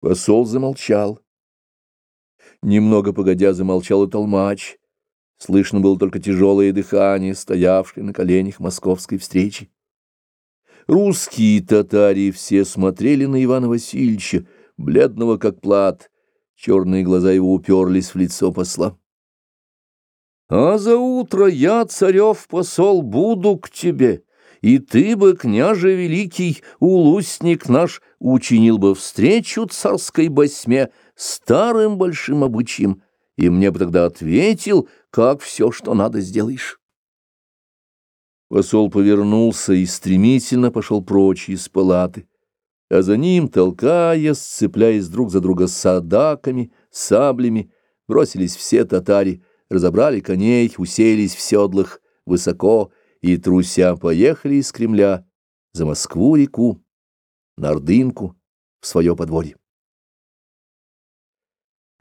Посол замолчал. Немного погодя замолчал и толмач. Слышно было только тяжелое дыхание, стоявшей на коленях московской встречи. Русские татари все смотрели на Ивана Васильевича, бледного как плат. Черные глаза его уперлись в лицо посла. «А за утро я, царев посол, буду к тебе, и ты бы, княже великий, улусник наш, учинил бы встречу царской басьме старым большим обычаем, и мне бы тогда ответил, как все, что надо, сделаешь». Посол повернулся и стремительно пошел прочь из палаты, а за ним, толкая, сцепляясь друг за друга садаками, саблями, бросились все татари, разобрали коней, уселись в седлах высоко и, труся, поехали из Кремля за Москву-реку, на Ордынку, в свое подворье.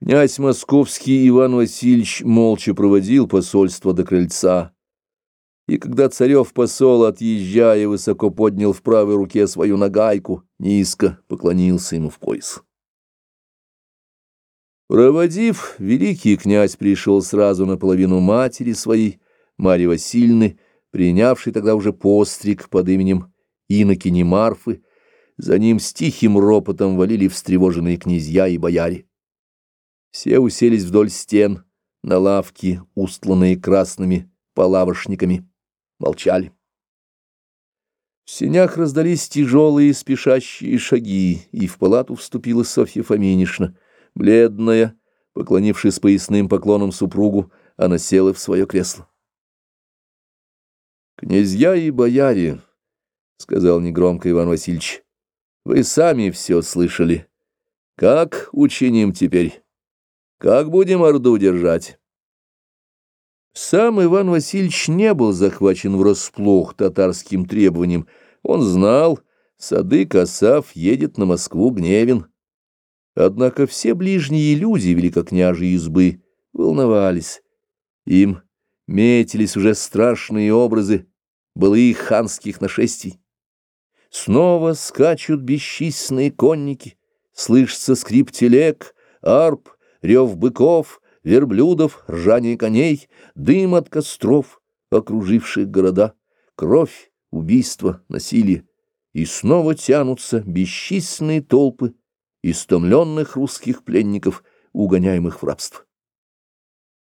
Князь московский Иван Васильевич молча проводил посольство до крыльца, и когда царев посол, отъезжая, высоко поднял в правой руке свою нагайку, низко поклонился ему в пояс. Проводив, великий князь пришел сразу наполовину матери своей, Марьи Васильевны, принявшей тогда уже постриг под именем Инокини Марфы, за ним с тихим ропотом валили встревоженные князья и бояре. Все уселись вдоль стен, на лавки, устланные красными палавошниками молчали. В сенях раздались тяжелые спешащие шаги, и в палату вступила Софья Фоминишна. Бледная, поклонившись поясным поклоном супругу, она села в свое кресло. «Князья и бояре», — сказал негромко Иван Васильевич, — «вы сами все слышали. Как учиним теперь? Как будем Орду держать?» Сам Иван Васильевич не был захвачен врасплох татарским требованием. Он знал, Садык Асав едет на Москву гневен. Однако все ближние люди великокняжьей избы волновались. Им метились уже страшные образы былых ханских нашествий. Снова скачут бесчисленные конники, слышится скрип телег, арп, рев быков — верблюдов, ржание коней, дым от костров, окруживших города, кровь, убийство, насилие. И снова тянутся бесчисленные толпы истомленных русских пленников, угоняемых в рабство.